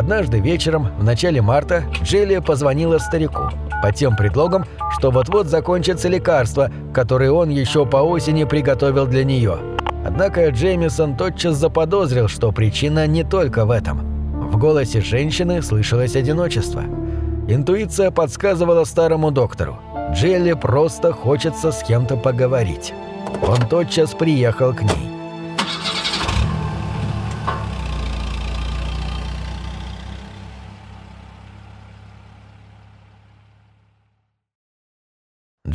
Однажды вечером, в начале марта, Джилли позвонила старику под тем предлогом, что вот-вот закончится лекарство, которое он еще по осени приготовил для нее. Однако Джеймисон тотчас заподозрил, что причина не только в этом. В голосе женщины слышалось одиночество. Интуиция подсказывала старому доктору. Джилли просто хочется с кем-то поговорить. Он тотчас приехал к ней.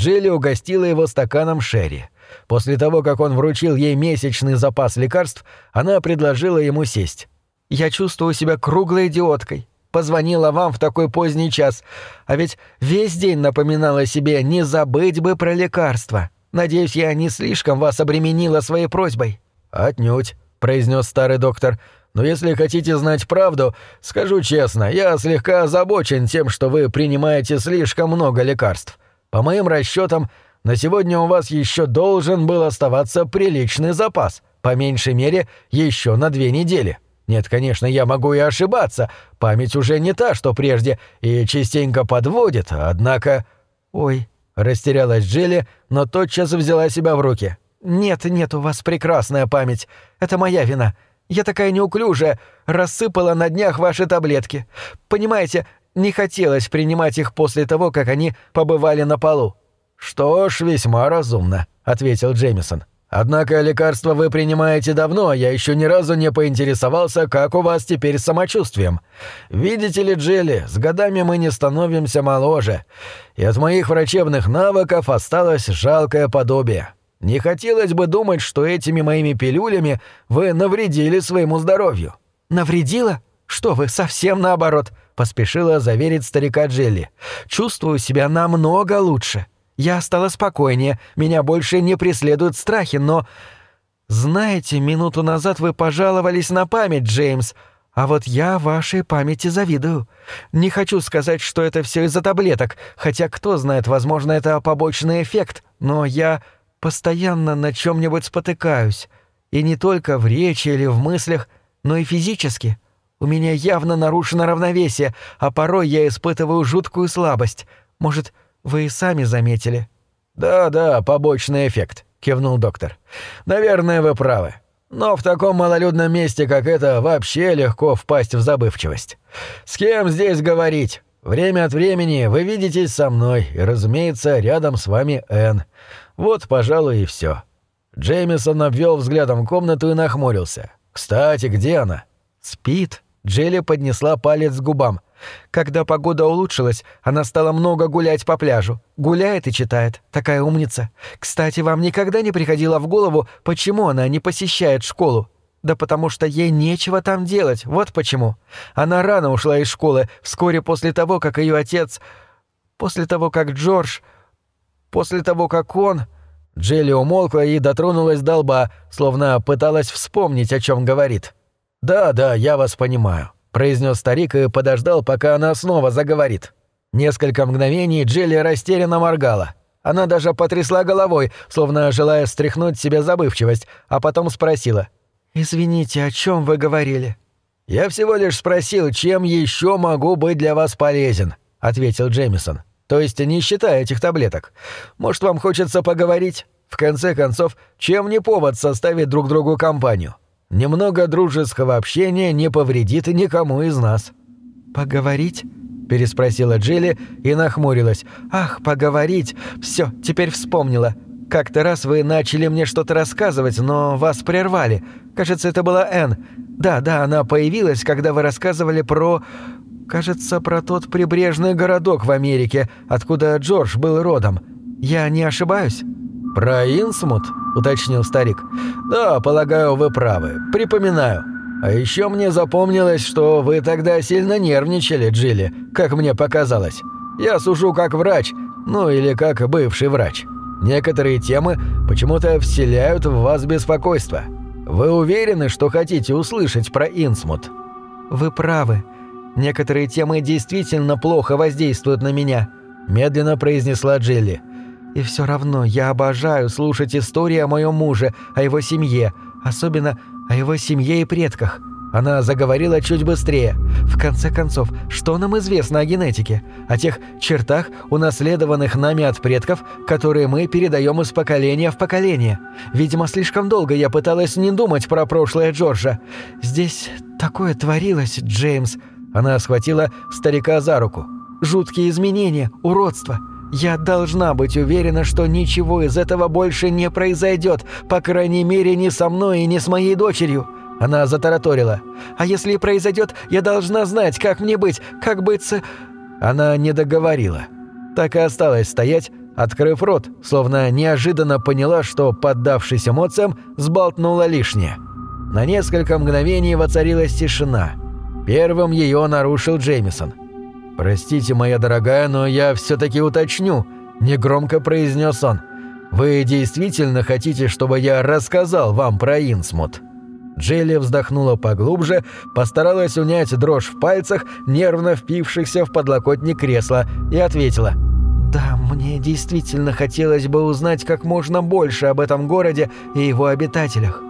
Джилли угостила его стаканом шерри. После того, как он вручил ей месячный запас лекарств, она предложила ему сесть. «Я чувствую себя круглой идиоткой. Позвонила вам в такой поздний час. А ведь весь день напоминала себе не забыть бы про лекарства. Надеюсь, я не слишком вас обременила своей просьбой». «Отнюдь», — произнес старый доктор. «Но если хотите знать правду, скажу честно, я слегка озабочен тем, что вы принимаете слишком много лекарств. По моим расчетам, на сегодня у вас еще должен был оставаться приличный запас, по меньшей мере, еще на две недели. Нет, конечно, я могу и ошибаться, память уже не та, что прежде, и частенько подводит, однако... Ой, растерялась Джилли, но тотчас взяла себя в руки. Нет, нет, у вас прекрасная память. Это моя вина. Я такая неуклюжая, рассыпала на днях ваши таблетки. Понимаете, не хотелось принимать их после того, как они побывали на полу». «Что ж, весьма разумно», — ответил Джеймисон. «Однако лекарства вы принимаете давно, а я еще ни разу не поинтересовался, как у вас теперь с самочувствием. Видите ли, Джилли, с годами мы не становимся моложе, и от моих врачебных навыков осталось жалкое подобие. Не хотелось бы думать, что этими моими пилюлями вы навредили своему здоровью». «Навредила? Что вы, совсем наоборот», — поспешила заверить старика Джелли. «Чувствую себя намного лучше. Я стала спокойнее, меня больше не преследуют страхи, но... Знаете, минуту назад вы пожаловались на память, Джеймс, а вот я вашей памяти завидую. Не хочу сказать, что это все из-за таблеток, хотя кто знает, возможно, это побочный эффект, но я постоянно на чем-нибудь спотыкаюсь. И не только в речи или в мыслях, но и физически. У меня явно нарушено равновесие, а порой я испытываю жуткую слабость. Может, вы и сами заметили?» «Да-да, побочный эффект», — кивнул доктор. «Наверное, вы правы. Но в таком малолюдном месте, как это, вообще легко впасть в забывчивость. С кем здесь говорить? Время от времени вы видитесь со мной, и, разумеется, рядом с вами Энн. Вот, пожалуй, и все. Джеймисон обвел взглядом комнату и нахмурился. «Кстати, где она?» «Спит», Джелли поднесла палец к губам. Когда погода улучшилась, она стала много гулять по пляжу. Гуляет и читает. Такая умница. Кстати, вам никогда не приходило в голову, почему она не посещает школу? Да потому что ей нечего там делать, вот почему. Она рано ушла из школы, вскоре после того, как ее отец... После того, как Джордж... После того, как он... Джелли умолкла и дотронулась до лба, словно пыталась вспомнить, о чем говорит. «Да, да, я вас понимаю», — произнес старик и подождал, пока она снова заговорит. Несколько мгновений Джилли растерянно моргала. Она даже потрясла головой, словно желая стряхнуть себе забывчивость, а потом спросила. «Извините, о чем вы говорили?» «Я всего лишь спросил, чем еще могу быть для вас полезен», — ответил Джеймисон. «То есть не считая этих таблеток. Может, вам хочется поговорить? В конце концов, чем не повод составить друг другу компанию?» Немного дружеского общения не повредит никому из нас». «Поговорить?» — переспросила Джилли и нахмурилась. «Ах, поговорить! Все, теперь вспомнила. Как-то раз вы начали мне что-то рассказывать, но вас прервали. Кажется, это была Энн. Да, да, она появилась, когда вы рассказывали про... Кажется, про тот прибрежный городок в Америке, откуда Джордж был родом. Я не ошибаюсь?» «Про Инсмут?» — уточнил старик. «Да, полагаю, вы правы. Припоминаю. А еще мне запомнилось, что вы тогда сильно нервничали, Джилли, как мне показалось. Я сужу как врач, ну или как бывший врач. Некоторые темы почему-то вселяют в вас беспокойство. Вы уверены, что хотите услышать про Инсмут?» «Вы правы. Некоторые темы действительно плохо воздействуют на меня», — медленно произнесла Джилли. «Джилли». И все равно я обожаю слушать истории о моем муже, о его семье, особенно о его семье и предках. Она заговорила чуть быстрее. «В конце концов, что нам известно о генетике? О тех чертах, унаследованных нами от предков, которые мы передаем из поколения в поколение? Видимо, слишком долго я пыталась не думать про прошлое Джорджа. Здесь такое творилось, Джеймс». Она схватила старика за руку. «Жуткие изменения, уродство». Я должна быть уверена, что ничего из этого больше не произойдет, по крайней мере, не со мной и не с моей дочерью. Она затараторила. «А если произойдет, я должна знать, как мне быть, как быть с...» Она не договорила. Так и осталась стоять, открыв рот, словно неожиданно поняла, что, поддавшись эмоциям, сболтнула лишнее. На несколько мгновений воцарилась тишина. Первым ее нарушил Джеймисон. «Простите, моя дорогая, но я все-таки уточню», – негромко произнес он. «Вы действительно хотите, чтобы я рассказал вам про Инсмут?» Джилли вздохнула поглубже, постаралась унять дрожь в пальцах, нервно впившихся в подлокотник кресла, и ответила. «Да, мне действительно хотелось бы узнать как можно больше об этом городе и его обитателях».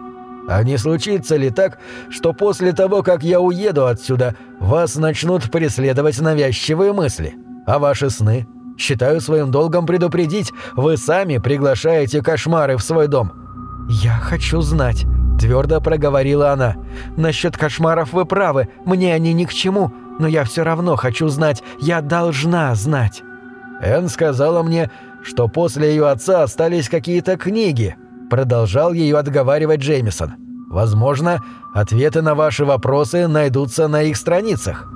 «А не случится ли так, что после того, как я уеду отсюда, вас начнут преследовать навязчивые мысли? А ваши сны? Считаю своим долгом предупредить, вы сами приглашаете кошмары в свой дом». «Я хочу знать», Твердо проговорила она. «Насчет кошмаров вы правы, мне они ни к чему, но я все равно хочу знать, я должна знать». Энн сказала мне, что после ее отца остались какие-то книги. Продолжал ее отговаривать Джеймисон. Возможно, ответы на ваши вопросы найдутся на их страницах.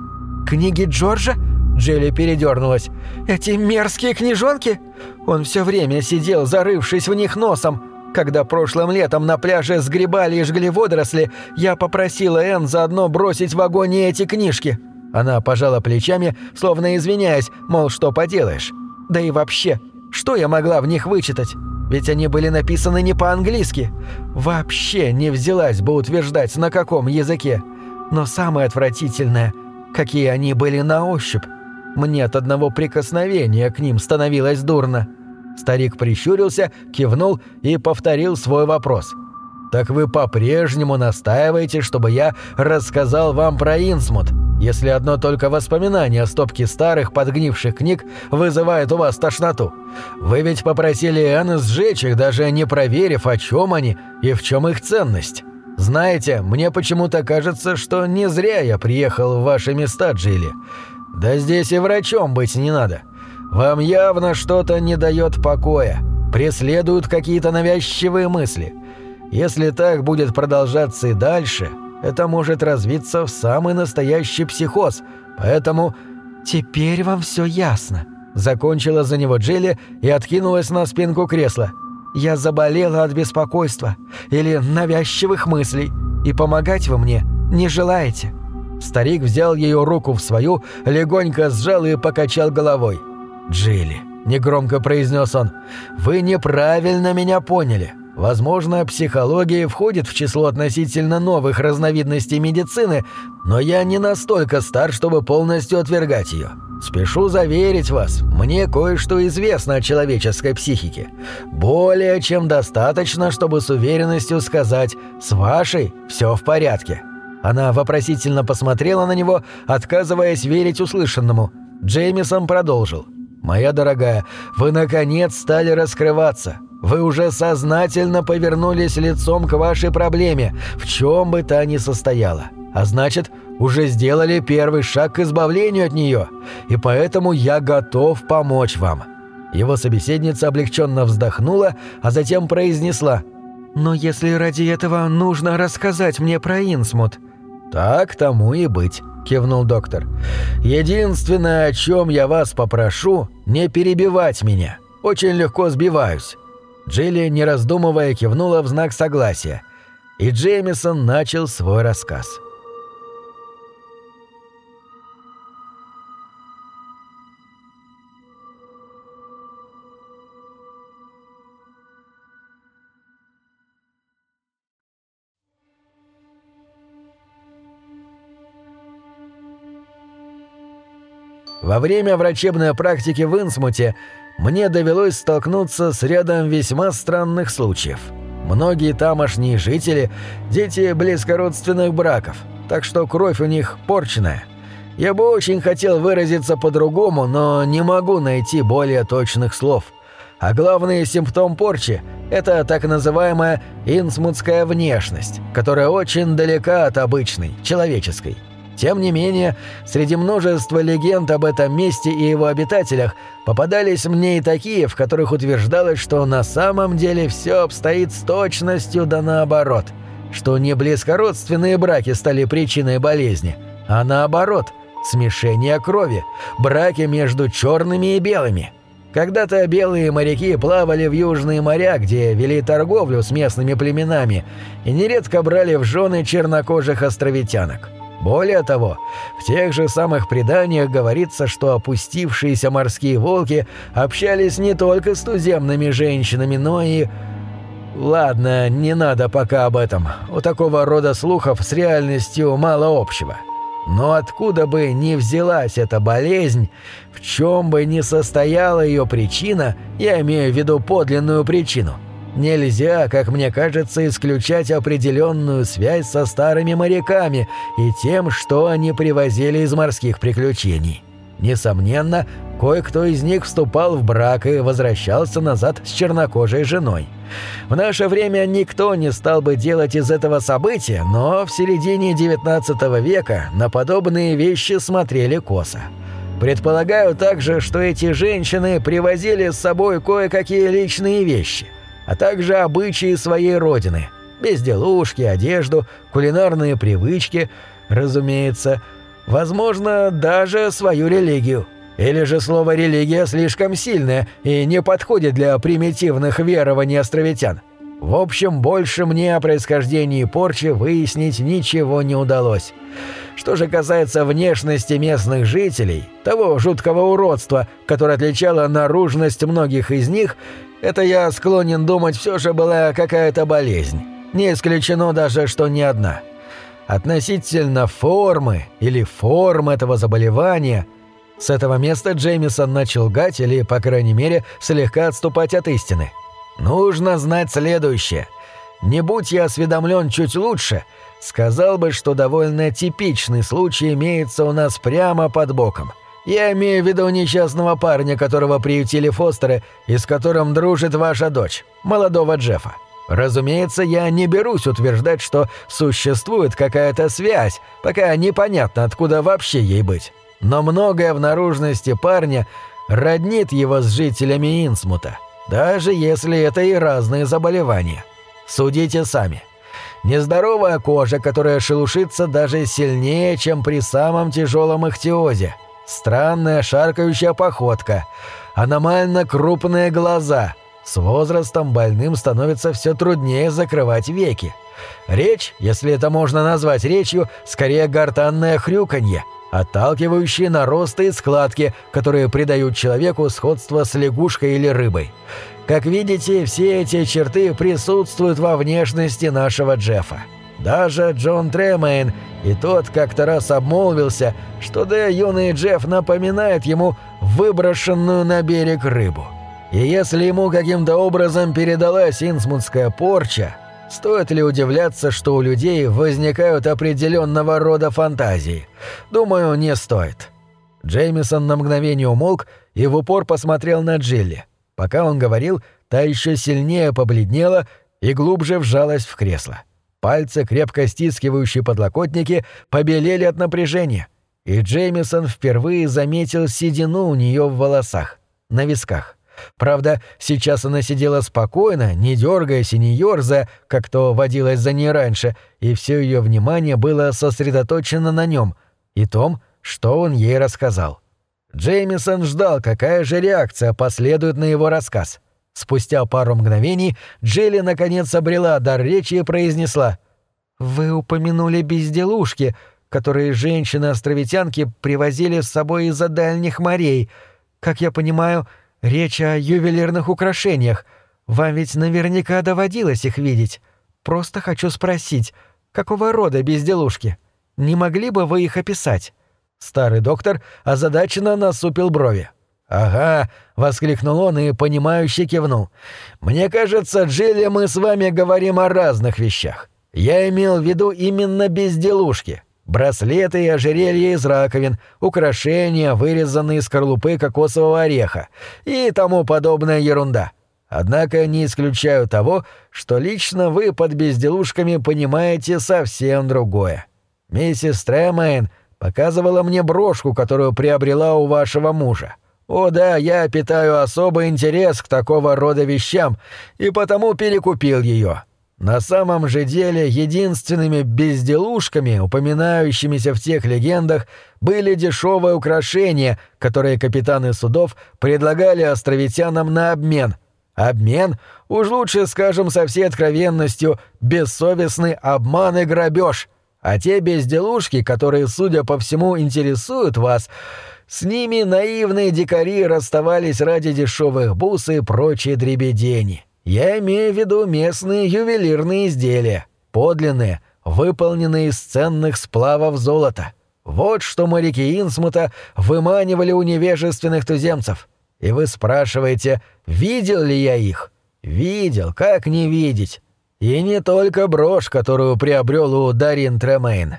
«Книги Джорджа?» Джилли передернулась. «Эти мерзкие книжонки?» Он все время сидел, зарывшись в них носом. Когда прошлым летом на пляже сгребали и жгли водоросли, я попросила Энн заодно бросить в огонь эти книжки. Она пожала плечами, словно извиняясь, мол, что поделаешь. Да и вообще, что я могла в них вычитать? Ведь они были написаны не по-английски. Вообще не взялась бы утверждать, на каком языке. Но самое отвратительное, какие они были на ощупь. Мне от одного прикосновения к ним становилось дурно. Старик прищурился, кивнул и повторил свой вопрос. «Так вы по-прежнему настаиваете, чтобы я рассказал вам про Инсмут, если одно только воспоминание о стопке старых подгнивших книг вызывает у вас тошноту? Вы ведь попросили Энн сжечь их, даже не проверив, о чем они и в чем их ценность. Знаете, мне почему-то кажется, что не зря я приехал в ваши места, Джилли. Да здесь и врачом быть не надо. Вам явно что-то не дает покоя, преследуют какие-то навязчивые мысли. Если так будет продолжаться и дальше, это может развиться в самый настоящий психоз, поэтому теперь вам все ясно. Закончила за него Джилли и откинулась на спинку кресла. Я заболела от беспокойства или навязчивых мыслей, и помогать вы мне не желаете. Старик взял ее руку в свою, легонько сжал и покачал головой. «Джилли», — негромко произнес он, — «вы неправильно меня поняли. Возможно, психология входит в число относительно новых разновидностей медицины, но я не настолько стар, чтобы полностью отвергать ее. Спешу заверить вас, мне кое-что известно о человеческой психике. Более чем достаточно, чтобы с уверенностью сказать «с вашей все в порядке». Она вопросительно посмотрела на него, отказываясь верить услышанному. Джеймисон продолжил. «Моя дорогая, вы наконец стали раскрываться. Вы уже сознательно повернулись лицом к вашей проблеме, в чем бы та ни состояла. А значит, уже сделали первый шаг к избавлению от нее, и поэтому я готов помочь вам». Его собеседница облегченно вздохнула, а затем произнесла «Но если ради этого нужно рассказать мне про Инсмут...» «Так тому и быть». – кивнул доктор. «Единственное, о чем я вас попрошу, не перебивать меня. Очень легко сбиваюсь». Джилли, не раздумывая, кивнула в знак согласия. И Джеймисон начал свой рассказ. Во время врачебной практики в Инсмуте мне довелось столкнуться с рядом весьма странных случаев. Многие тамошние жители – дети близкородственных браков, так что кровь у них порченная. Я бы очень хотел выразиться по-другому, но не могу найти более точных слов. А главный симптом порчи – это так называемая инсмутская внешность, которая очень далека от обычной, человеческой. Тем не менее, среди множества легенд об этом месте и его обитателях попадались мне и такие, в которых утверждалось, что на самом деле все обстоит с точностью да наоборот, что не близкородственные браки стали причиной болезни, а наоборот – смешение крови, браки между черными и белыми. Когда-то белые моряки плавали в южные моря, где вели торговлю с местными племенами, и нередко брали в жены чернокожих островитянок. Более того, в тех же самых преданиях говорится, что опустившиеся морские волки общались не только с туземными женщинами, но и... Ладно, не надо пока об этом. У такого рода слухов с реальностью мало общего. Но откуда бы ни взялась эта болезнь, в чем бы ни состояла ее причина, я имею в виду подлинную причину, нельзя, как мне кажется, исключать определенную связь со старыми моряками и тем, что они привозили из морских приключений. Несомненно, кое-кто из них вступал в брак и возвращался назад с чернокожей женой. В наше время никто не стал бы делать из этого события, но в середине XIX века на подобные вещи смотрели косо. Предполагаю также, что эти женщины привозили с собой кое-какие личные вещи, а также обычаи своей родины, безделушки, одежду, кулинарные привычки, разумеется, возможно, даже свою религию. Или же слово «религия» слишком сильное и не подходит для примитивных верований островитян? В общем, больше мне о происхождении порчи выяснить ничего не удалось. Что же касается внешности местных жителей, того жуткого уродства, которое отличало наружность многих из них, это я склонен думать все же была какая-то болезнь. Не исключено даже, что не одна. Относительно формы или форм этого заболевания – с этого места Джеймисон начал гать или, по крайней мере, слегка отступать от истины. «Нужно знать следующее. Не будь я осведомлен чуть лучше, сказал бы, что довольно типичный случай имеется у нас прямо под боком. Я имею в виду несчастного парня, которого приютили Фостеры и с которым дружит ваша дочь, молодого Джеффа. Разумеется, я не берусь утверждать, что существует какая-то связь, пока непонятно, откуда вообще ей быть но многое в наружности парня роднит его с жителями Инсмута, даже если это и разные заболевания. Судите сами. Нездоровая кожа, которая шелушится даже сильнее, чем при самом тяжелом ихтиозе. Странная шаркающая походка. Аномально крупные глаза. С возрастом больным становится все труднее закрывать веки. Речь, если это можно назвать речью, скорее гортанное хрюканье – отталкивающие наросты и складки, которые придают человеку сходство с лягушкой или рыбой. Как видите, все эти черты присутствуют во внешности нашего Джеффа. Даже Джон Тремейн и тот как-то раз обмолвился, что да юный Джефф напоминает ему выброшенную на берег рыбу. И если ему каким-то образом передалась инсмутская порча, Стоит ли удивляться, что у людей возникают определенного рода фантазии? Думаю, не стоит. Джеймисон на мгновение умолк и в упор посмотрел на Джилли. Пока он говорил, та еще сильнее побледнела и глубже вжалась в кресло. Пальцы, крепко стискивающие подлокотники, побелели от напряжения, и Джеймисон впервые заметил седину у нее в волосах, на висках. Правда, сейчас она сидела спокойно, не дергаясь и не ерзая, как то водилось за ней раньше, и все ее внимание было сосредоточено на нем и том, что он ей рассказал. Джеймисон ждал, какая же реакция последует на его рассказ. Спустя пару мгновений Джилли наконец обрела дар речи и произнесла «Вы упомянули безделушки, которые женщины-островитянки привозили с собой из-за дальних морей. Как я понимаю, — Речь о ювелирных украшениях. Вам ведь наверняка доводилось их видеть. Просто хочу спросить, какого рода безделушки? Не могли бы вы их описать?» Старый доктор озадаченно насупил брови. «Ага», — воскликнул он и, понимающе кивнул. «Мне кажется, Джилли, мы с вами говорим о разных вещах. Я имел в виду именно безделушки. браслеты и ожерелья из раковин, украшения, вырезанные из скорлупы кокосового ореха и тому подобная ерунда. Однако не исключаю того, что лично вы под безделушками понимаете совсем другое. Миссис Трэмэйн показывала мне брошку, которую приобрела у вашего мужа. О да, я питаю особый интерес к такого рода вещам и потому перекупил ее. На самом же деле единственными безделушками, упоминающимися в тех легендах, были дешевые украшения, которые капитаны судов предлагали островитянам на обмен. Обмен, уж лучше скажем со всей откровенностью, бессовестный обман и грабеж. А те безделушки, которые, судя по всему, интересуют вас, с ними наивные дикари расставались ради дешевых бус и прочей дребедени. Я имею в виду местные ювелирные изделия, подлинные, выполненные из ценных сплавов золота. Вот что моряки Инсмута выманивали у невежественных туземцев. И вы спрашиваете, видел ли я их? Видел, как не видеть. И не только брошь, которую приобрел у Дарин Тремейн.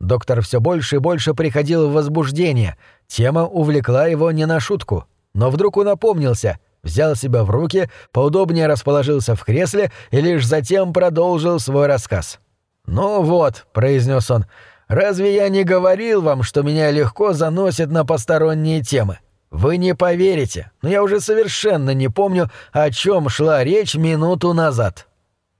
Доктор все больше и больше приходил в возбуждение. Тема увлекла его не на шутку. Но вдруг он опомнился — взял себя в руки, поудобнее расположился в кресле и лишь затем продолжил свой рассказ. «Ну вот», — произнес он, — «разве я не говорил вам, что меня легко заносит на посторонние темы? Вы не поверите, но я уже совершенно не помню, о чем шла речь минуту назад».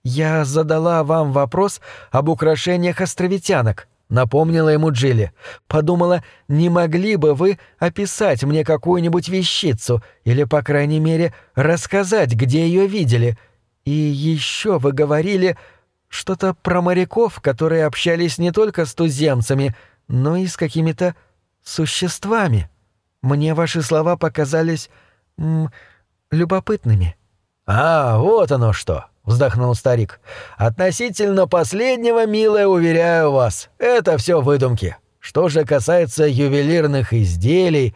«Я задала вам вопрос об украшениях островитянок», Напомнила ему Джилли. Подумала, не могли бы вы описать мне какую-нибудь вещицу или, по крайней мере, рассказать, где ее видели. И еще вы говорили что-то про моряков, которые общались не только с туземцами, но и с какими-то существами. Мне ваши слова показались м, любопытными». «А, вот оно что!» — вздохнул старик. «Относительно последнего, милая, уверяю вас, это все выдумки. Что же касается ювелирных изделий,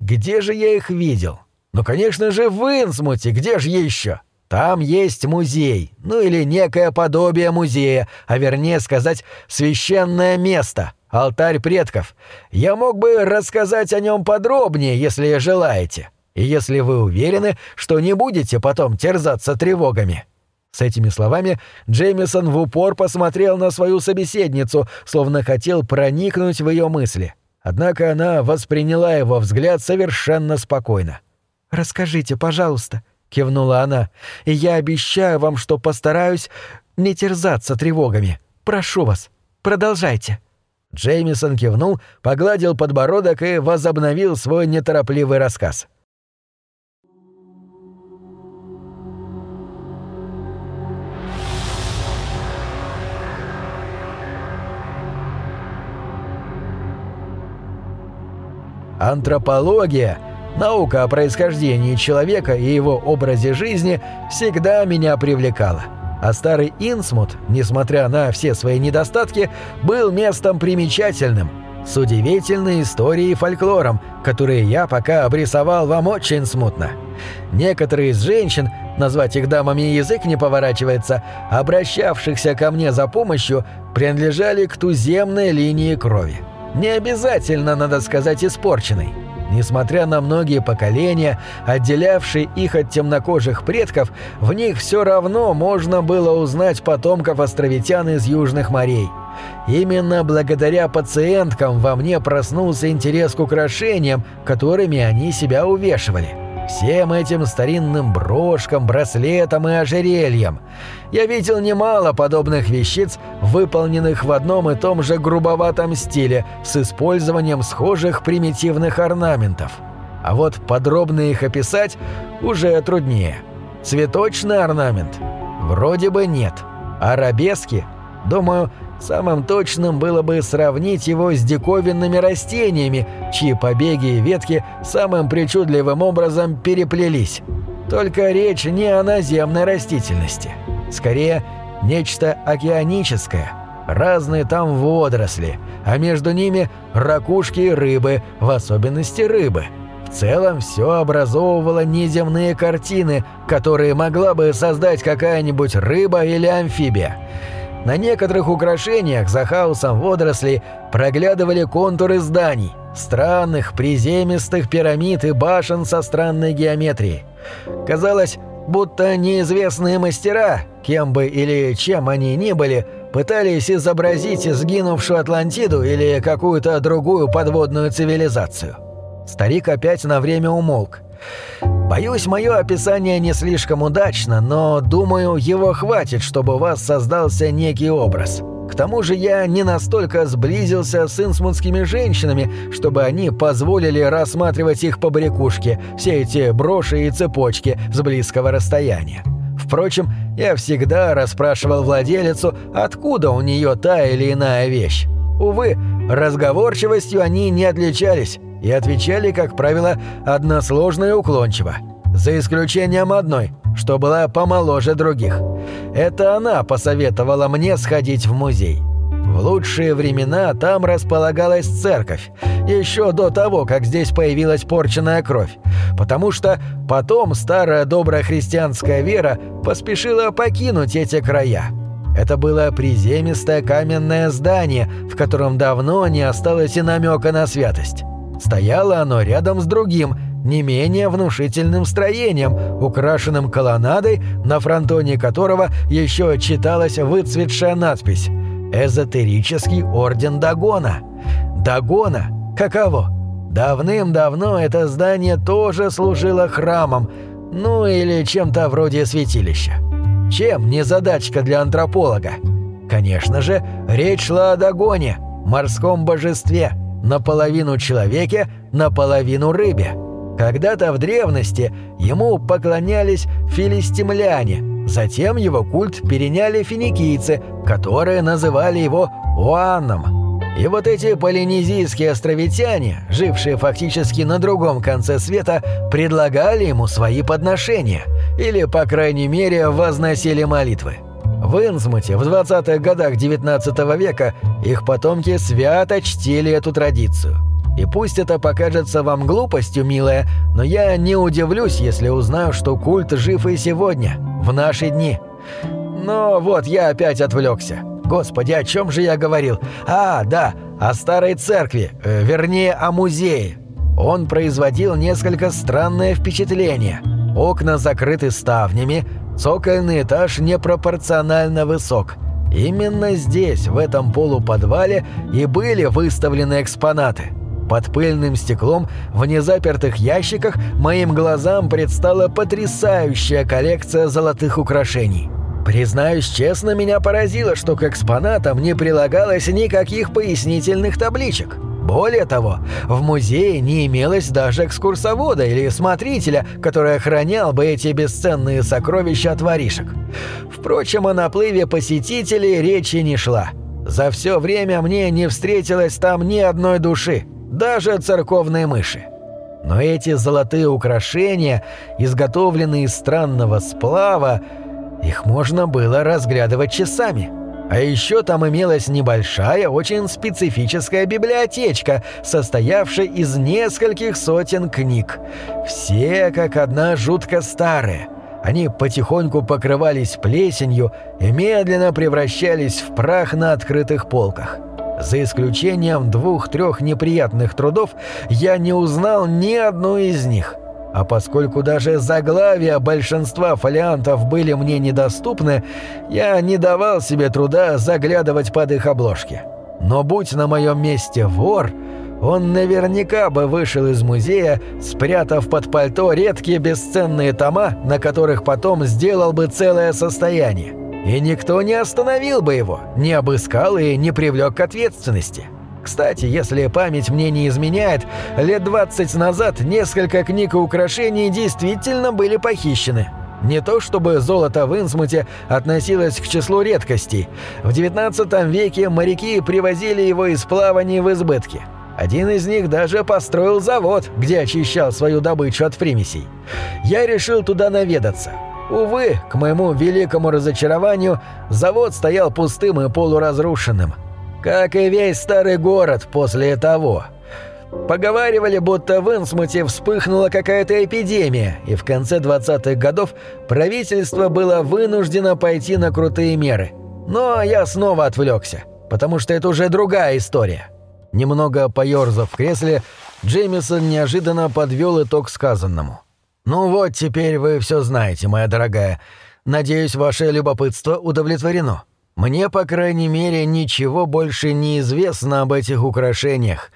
где же я их видел? Ну, конечно же, в Инсмуте, где же еще? Там есть музей, ну или некое подобие музея, а вернее сказать, священное место, алтарь предков. Я мог бы рассказать о нем подробнее, если желаете, и если вы уверены, что не будете потом терзаться тревогами». С этими словами Джеймисон в упор посмотрел на свою собеседницу, словно хотел проникнуть в ее мысли. Однако она восприняла его взгляд совершенно спокойно. «Расскажите, пожалуйста», — кивнула она, — «и я обещаю вам, что постараюсь не терзаться тревогами. Прошу вас, продолжайте». Джеймисон кивнул, погладил подбородок и возобновил свой неторопливый рассказ. Антропология, наука о происхождении человека и его образе жизни всегда меня привлекала. А старый Инсмут, несмотря на все свои недостатки, был местом примечательным, с удивительной историей и фольклором, которые я пока обрисовал вам очень смутно. Некоторые из женщин, назвать их дамами язык не поворачивается, обращавшихся ко мне за помощью, принадлежали к туземной линии крови не обязательно, надо сказать, испорченной. Несмотря на многие поколения, отделявшие их от темнокожих предков, в них все равно можно было узнать потомков островитян из южных морей. Именно благодаря пациенткам во мне проснулся интерес к украшениям, которыми они себя увешивали. Всем этим старинным брошкам, браслетам и ожерельям. Я видел немало подобных вещиц, выполненных в одном и том же грубоватом стиле, с использованием схожих примитивных орнаментов. А вот подробно их описать уже труднее. Цветочный орнамент? Вроде бы нет. Арабески? Думаю, Самым точным было бы сравнить его с диковинными растениями, чьи побеги и ветки самым причудливым образом переплелись. Только речь не о наземной растительности. Скорее, нечто океаническое. Разные там водоросли, а между ними ракушки и рыбы, в особенности рыбы. В целом все образовывало неземные картины, которые могла бы создать какая-нибудь рыба или амфибия. На некоторых украшениях за хаосом водорослей проглядывали контуры зданий, странных приземистых пирамид и башен со странной геометрией. Казалось, будто неизвестные мастера, кем бы или чем они ни были, пытались изобразить сгинувшую Атлантиду или какую-то другую подводную цивилизацию. Старик опять на время умолк. Боюсь, мое описание не слишком удачно, но думаю, его хватит, чтобы у вас создался некий образ. К тому же я не настолько сблизился с инсмутскими женщинами, чтобы они позволили рассматривать их по побрякушки, все эти броши и цепочки с близкого расстояния. Впрочем, я всегда расспрашивал владелицу, откуда у нее та или иная вещь. Увы, разговорчивостью они не отличались и отвечали, как правило, односложно и уклончиво. За исключением одной, что была помоложе других. Это она посоветовала мне сходить в музей. В лучшие времена там располагалась церковь, еще до того, как здесь появилась порченная кровь, потому что потом старая добрая христианская вера поспешила покинуть эти края. Это было приземистое каменное здание, в котором давно не осталось и намека на святость. Стояло оно рядом с другим, не менее внушительным строением, украшенным колоннадой, на фронтоне которого еще читалась выцветшая надпись «Эзотерический орден Дагона». Дагона? Каково? Давным-давно это здание тоже служило храмом, ну или чем-то вроде святилища. Чем не задачка для антрополога? Конечно же, речь шла о Дагоне, морском божестве, наполовину человеке, наполовину рыбе. Когда-то в древности ему поклонялись филистимляне, затем его культ переняли финикийцы, которые называли его Уанном. И вот эти полинезийские островитяне, жившие фактически на другом конце света, предлагали ему свои подношения, или, по крайней мере, возносили молитвы. В Инсмуте в 20-х годах 19 -го века их потомки свято чтили эту традицию. И пусть это покажется вам глупостью, милая, но я не удивлюсь, если узнаю, что культ жив и сегодня, в наши дни. Но вот я опять отвлекся. Господи, о чем же я говорил? А, да, о старой церкви, э, вернее, о музее. Он производил несколько странное впечатление. Окна закрыты ставнями, цокольный этаж непропорционально высок. Именно здесь, в этом полуподвале, и были выставлены экспонаты – под пыльным стеклом в незапертых ящиках моим глазам предстала потрясающая коллекция золотых украшений. Признаюсь честно, меня поразило, что к экспонатам не прилагалось никаких пояснительных табличек. Более того, в музее не имелось даже экскурсовода или смотрителя, который охранял бы эти бесценные сокровища от воришек. Впрочем, о наплыве посетителей речи не шла. За все время мне не встретилось там ни одной души даже церковные мыши. Но эти золотые украшения, изготовленные из странного сплава, их можно было разглядывать часами. А еще там имелась небольшая, очень специфическая библиотечка, состоявшая из нескольких сотен книг. Все как одна жутко старые. Они потихоньку покрывались плесенью и медленно превращались в прах на открытых полках. За исключением двух-трех неприятных трудов, я не узнал ни одной из них. А поскольку даже заглавия большинства фолиантов были мне недоступны, я не давал себе труда заглядывать под их обложки. Но будь на моем месте вор, он наверняка бы вышел из музея, спрятав под пальто редкие бесценные тома, на которых потом сделал бы целое состояние. И никто не остановил бы его, не обыскал и не привлек к ответственности. Кстати, если память мне не изменяет, лет 20 назад несколько книг и украшений действительно были похищены. Не то чтобы золото в Инсмуте относилось к числу редкостей. В 19 веке моряки привозили его из плаваний в избытке. Один из них даже построил завод, где очищал свою добычу от примесей. Я решил туда наведаться. Увы, к моему великому разочарованию, завод стоял пустым и полуразрушенным. Как и весь старый город после того. Поговаривали, будто в Инсмуте вспыхнула какая-то эпидемия, и в конце 20-х годов правительство было вынуждено пойти на крутые меры. Но я снова отвлекся, потому что это уже другая история. Немного поёрзав в кресле, Джеймисон неожиданно подвел итог сказанному. «Ну вот, теперь вы все знаете, моя дорогая. Надеюсь, ваше любопытство удовлетворено. Мне, по крайней мере, ничего больше не известно об этих украшениях.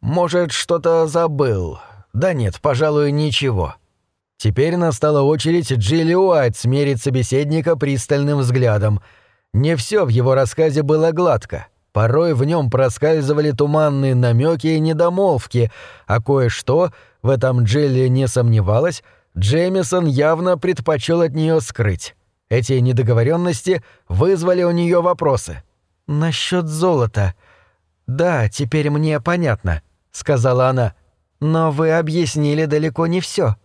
Может, что-то забыл. Да нет, пожалуй, ничего». Теперь настала очередь Джилли Уайт смерить собеседника пристальным взглядом. Не все в его рассказе было гладко. Порой в нем проскальзывали туманные намеки и недомолвки, а кое-что, в этом Джилли не сомневалась, Джеймисон явно предпочел от нее скрыть. Эти недоговоренности вызвали у нее вопросы. «Насчет золота. Да, теперь мне понятно», — сказала она. «Но вы объяснили далеко не все.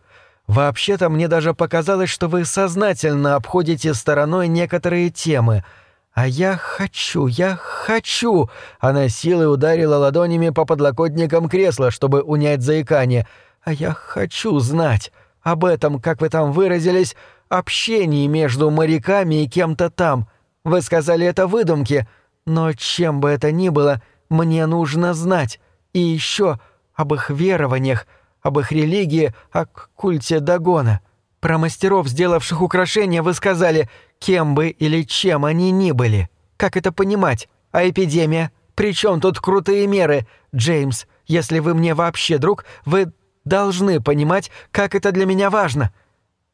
Вообще-то мне даже показалось, что вы сознательно обходите стороной некоторые темы — «А я хочу, я хочу!» Она силой ударила ладонями по подлокотникам кресла, чтобы унять заикание. «А я хочу знать об этом, как вы там выразились, общении между моряками и кем-то там. Вы сказали это выдумки, но чем бы это ни было, мне нужно знать. И еще об их верованиях, об их религии, о культе Дагона. Про мастеров, сделавших украшения, вы сказали, кем бы или чем они ни были. Как это понимать? А эпидемия? Причем тут крутые меры? Джеймс, если вы мне вообще друг, вы должны понимать, как это для меня важно».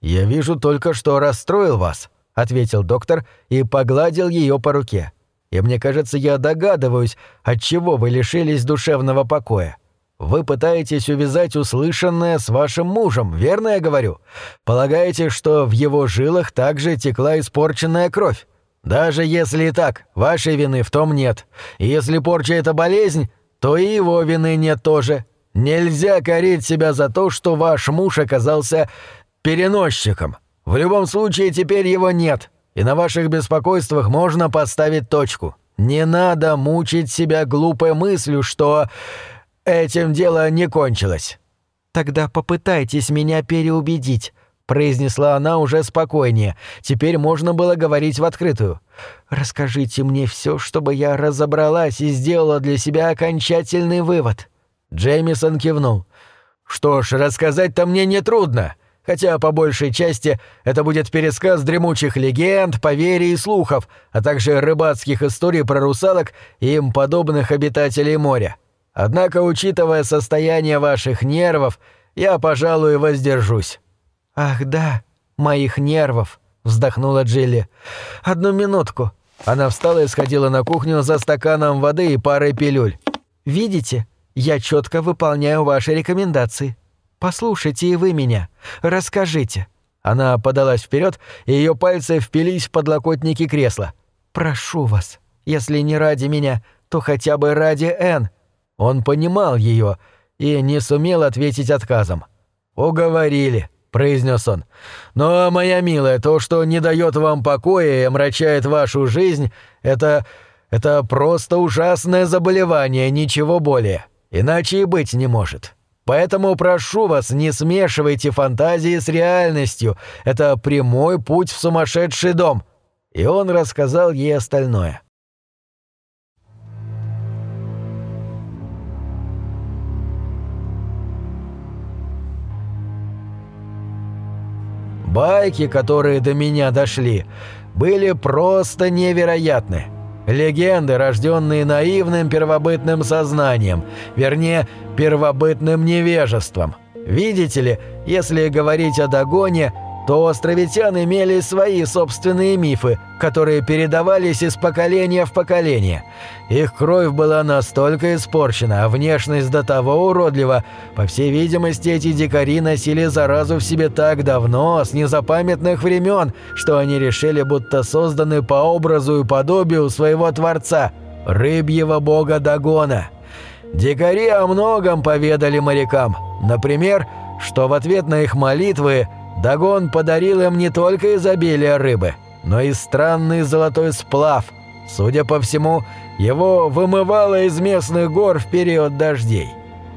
«Я вижу только, что расстроил вас», — ответил доктор и погладил ее по руке. «И мне кажется, я догадываюсь, от чего вы лишились душевного покоя. Вы пытаетесь увязать услышанное с вашим мужем, верно я говорю? Полагаете, что в его жилах также текла испорченная кровь? Даже если и так, вашей вины в том нет. И если порча — это болезнь, то и его вины нет тоже. Нельзя корить себя за то, что ваш муж оказался переносчиком. В любом случае теперь его нет, и на ваших беспокойствах можно поставить точку. Не надо мучить себя глупой мыслью, что Этим дело не кончилось. Тогда попытайтесь меня переубедить, произнесла она уже спокойнее. Теперь можно было говорить в открытую. Расскажите мне все, чтобы я разобралась и сделала для себя окончательный вывод. Джеймисон кивнул. Что ж, рассказать-то мне не трудно. Хотя по большей части это будет пересказ дремучих легенд, поверий и слухов, а также рыбацких историй про русалок и им подобных обитателей моря. Однако, учитывая состояние ваших нервов, я, пожалуй, воздержусь». «Ах да, моих нервов», — вздохнула Джилли. «Одну минутку». Она встала и сходила на кухню за стаканом воды и парой пилюль. «Видите, я четко выполняю ваши рекомендации. Послушайте и вы меня. Расскажите». Она подалась вперед, и ее пальцы впились в подлокотники кресла. «Прошу вас, если не ради меня, то хотя бы ради Энн. Он понимал ее и не сумел ответить отказом. «Уговорили», — произнес он. «Но, моя милая, то, что не дает вам покоя и омрачает вашу жизнь, это... это просто ужасное заболевание, ничего более. Иначе и быть не может. Поэтому прошу вас, не смешивайте фантазии с реальностью. Это прямой путь в сумасшедший дом». И он рассказал ей остальное. Байки, которые до меня дошли, были просто невероятны. Легенды, рожденные наивным первобытным сознанием, вернее, первобытным невежеством. Видите ли, если говорить о Дагоне – то островитян имели свои собственные мифы, которые передавались из поколения в поколение. Их кровь была настолько испорчена, а внешность до того уродлива. По всей видимости, эти дикари носили заразу в себе так давно, с незапамятных времен, что они решили, будто созданы по образу и подобию своего Творца, рыбьего бога Дагона. Дикари о многом поведали морякам. Например, что в ответ на их молитвы – Дагон подарил им не только изобилие рыбы, но и странный золотой сплав. Судя по всему, его вымывало из местных гор в период дождей.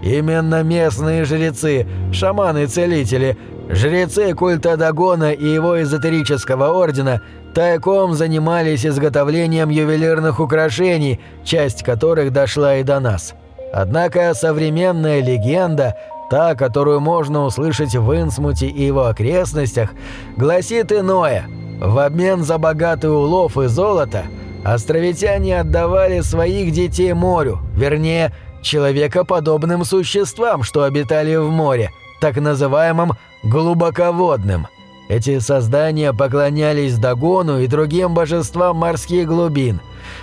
Именно местные жрецы, шаманы-целители, жрецы культа Дагона и его эзотерического ордена тайком занимались изготовлением ювелирных украшений, часть которых дошла и до нас. Однако современная легенда, та, которую можно услышать в Инсмуте и его окрестностях, гласит иное. В обмен за богатый улов и золото островитяне отдавали своих детей морю, вернее, человекоподобным существам, что обитали в море, так называемым глубоководным. Эти создания поклонялись Дагону и другим божествам морских глубин,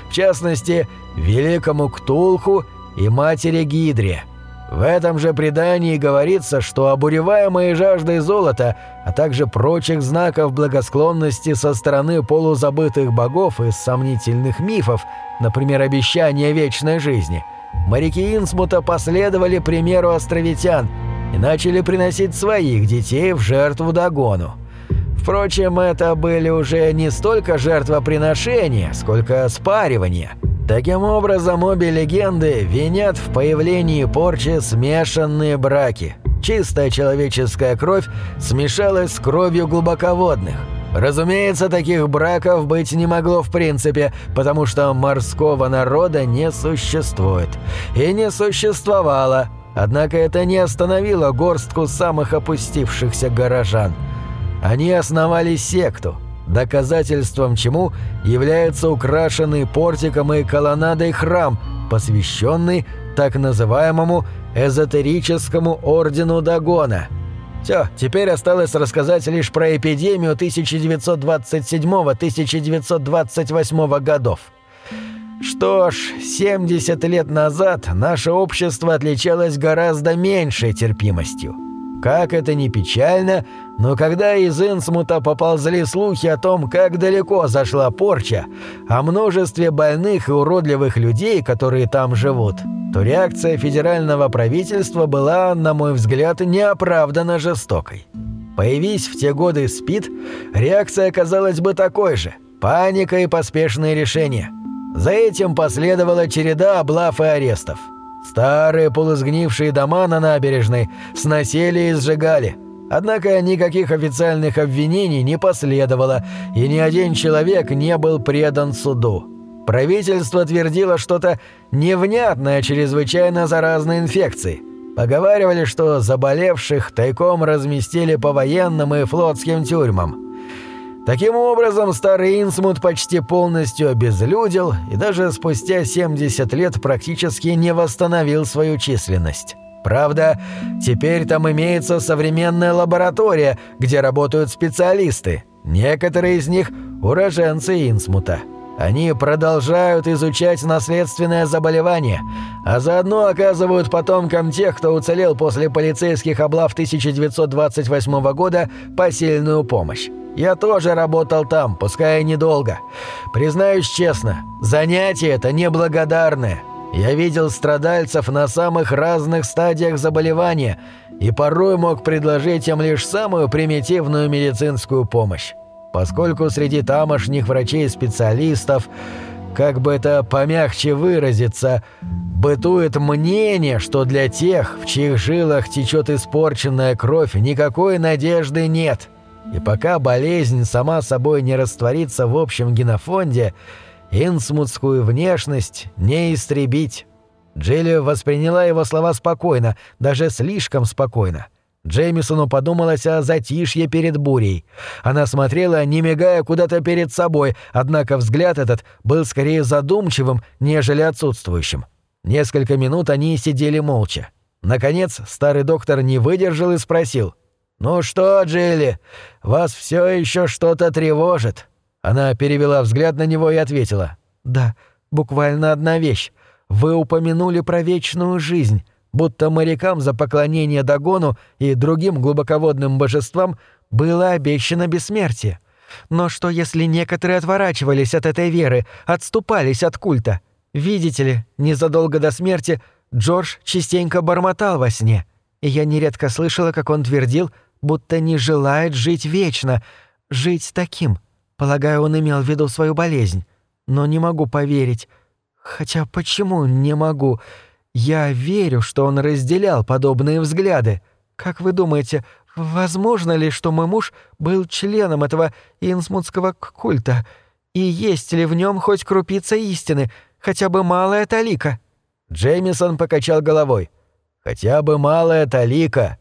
в частности, великому Ктулху и матери Гидре. В этом же предании говорится, что обуреваемые жаждой золота, а также прочих знаков благосклонности со стороны полузабытых богов из сомнительных мифов, например, обещания вечной жизни, моряки Инсмута последовали примеру островитян и начали приносить своих детей в жертву Дагону. Впрочем, это были уже не столько жертвоприношения, сколько спаривания – Таким образом, обе легенды винят в появлении порчи смешанные браки. Чистая человеческая кровь смешалась с кровью глубоководных. Разумеется, таких браков быть не могло в принципе, потому что морского народа не существует. И не существовало. Однако это не остановило горстку самых опустившихся горожан. Они основали секту – доказательством чему является украшенный портиком и колоннадой храм, посвященный так называемому эзотерическому ордену Дагона. Все, теперь осталось рассказать лишь про эпидемию 1927-1928 годов. Что ж, 70 лет назад наше общество отличалось гораздо меньшей терпимостью. Как это ни печально, но когда из Инсмута поползли слухи о том, как далеко зашла порча, о множестве больных и уродливых людей, которые там живут, то реакция федерального правительства была, на мой взгляд, неоправданно жестокой. Появись в те годы СПИД, реакция оказалась бы такой же – паника и поспешные решения. За этим последовала череда облав и арестов. Старые полусгнившие дома на набережной сносили и сжигали – Однако никаких официальных обвинений не последовало, и ни один человек не был предан суду. Правительство твердило что-то невнятное чрезвычайно заразной инфекции. Поговаривали, что заболевших тайком разместили по военным и флотским тюрьмам. Таким образом, старый Инсмут почти полностью обезлюдил и даже спустя 70 лет практически не восстановил свою численность. Правда, теперь там имеется современная лаборатория, где работают специалисты. Некоторые из них – уроженцы Инсмута. Они продолжают изучать наследственное заболевание, а заодно оказывают потомкам тех, кто уцелел после полицейских облав 1928 года, посильную помощь. Я тоже работал там, пускай и недолго. Признаюсь честно, занятие это неблагодарное – я видел страдальцев на самых разных стадиях заболевания и порой мог предложить им лишь самую примитивную медицинскую помощь. Поскольку среди тамошних врачей-специалистов, как бы это помягче выразиться, бытует мнение, что для тех, в чьих жилах течет испорченная кровь, никакой надежды нет. И пока болезнь сама собой не растворится в общем генофонде – Инсмутскую внешность не истребить. Джилли восприняла его слова спокойно, даже слишком спокойно. Джеймисону подумалось о затишье перед бурей. Она смотрела, не мигая куда-то перед собой, однако взгляд этот был скорее задумчивым, нежели отсутствующим. Несколько минут они сидели молча. Наконец, старый доктор не выдержал и спросил. «Ну что, Джилли, вас все еще что-то тревожит?» Она перевела взгляд на него и ответила. «Да, буквально одна вещь. Вы упомянули про вечную жизнь, будто морякам за поклонение Дагону и другим глубоководным божествам было обещано бессмертие. Но что если некоторые отворачивались от этой веры, отступались от культа? Видите ли, незадолго до смерти Джордж частенько бормотал во сне, и я нередко слышала, как он твердил, будто не желает жить вечно, жить таким, Полагаю, он имел в виду свою болезнь. Но не могу поверить. Хотя почему не могу? Я верю, что он разделял подобные взгляды. Как вы думаете, возможно ли, что мой муж был членом этого инсмутского культа? И есть ли в нем хоть крупица истины, хотя бы малая талика?» Джеймисон покачал головой. «Хотя бы малая талика.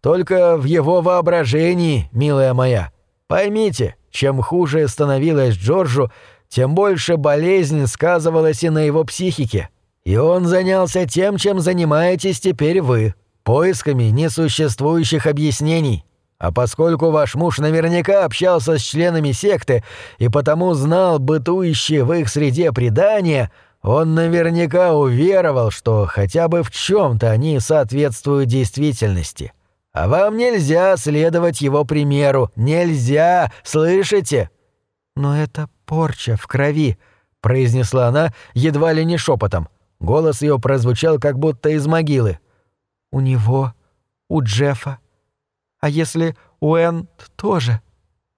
Только в его воображении, милая моя. Поймите, чем хуже становилось Джорджу, тем больше болезнь сказывалась и на его психике. И он занялся тем, чем занимаетесь теперь вы, поисками несуществующих объяснений. А поскольку ваш муж наверняка общался с членами секты и потому знал бытующие в их среде предания, он наверняка уверовал, что хотя бы в чем-то они соответствуют действительности. А вам нельзя следовать его примеру. Нельзя, слышите? Но это порча в крови, произнесла она едва ли не шепотом. Голос ее прозвучал как будто из могилы. У него, у Джеффа. А если у Энн тоже?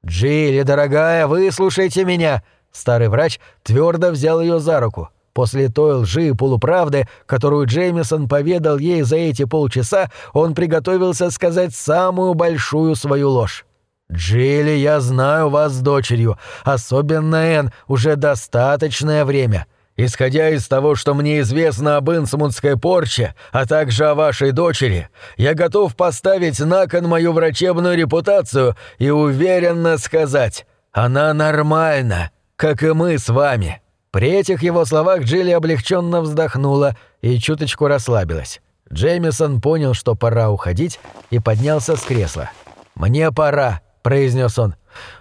Джилли, дорогая, выслушайте меня. Старый врач твердо взял ее за руку. После той лжи и полуправды, которую Джеймисон поведал ей за эти полчаса, он приготовился сказать самую большую свою ложь. «Джилли, я знаю вас с дочерью, особенно Энн, уже достаточное время. Исходя из того, что мне известно об инсмутской порче, а также о вашей дочери, я готов поставить на кон мою врачебную репутацию и уверенно сказать, она нормальна, как и мы с вами». При этих его словах Джилли облегченно вздохнула и чуточку расслабилась. Джеймисон понял, что пора уходить, и поднялся с кресла. «Мне пора», — произнес он.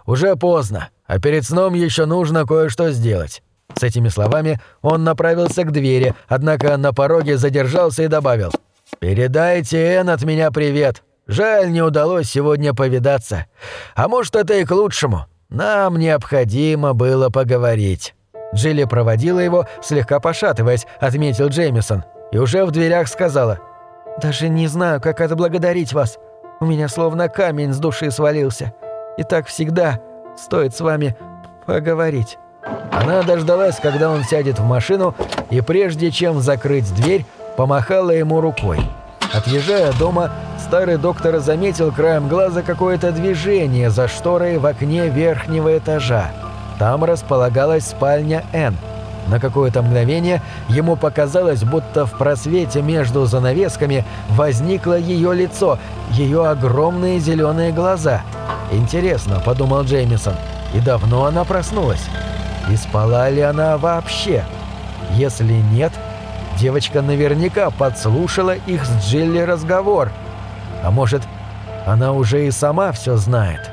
«Уже поздно, а перед сном еще нужно кое-что сделать». С этими словами он направился к двери, однако на пороге задержался и добавил. «Передайте Энн от меня привет. Жаль, не удалось сегодня повидаться. А может, это и к лучшему. Нам необходимо было поговорить». Джилли проводила его, слегка пошатываясь, отметил Джеймисон, и уже в дверях сказала. «Даже не знаю, как отблагодарить вас. У меня словно камень с души свалился. И так всегда стоит с вами поговорить». Она дождалась, когда он сядет в машину, и прежде чем закрыть дверь, помахала ему рукой. Отъезжая дома, старый доктор заметил краем глаза какое-то движение за шторой в окне верхнего этажа. Там располагалась спальня Н. На какое-то мгновение ему показалось, будто в просвете между занавесками возникло ее лицо, ее огромные зеленые глаза. «Интересно», — подумал Джеймисон, — «и давно она проснулась? И спала ли она вообще? Если нет, девочка наверняка подслушала их с Джилли разговор. А может, она уже и сама все знает?»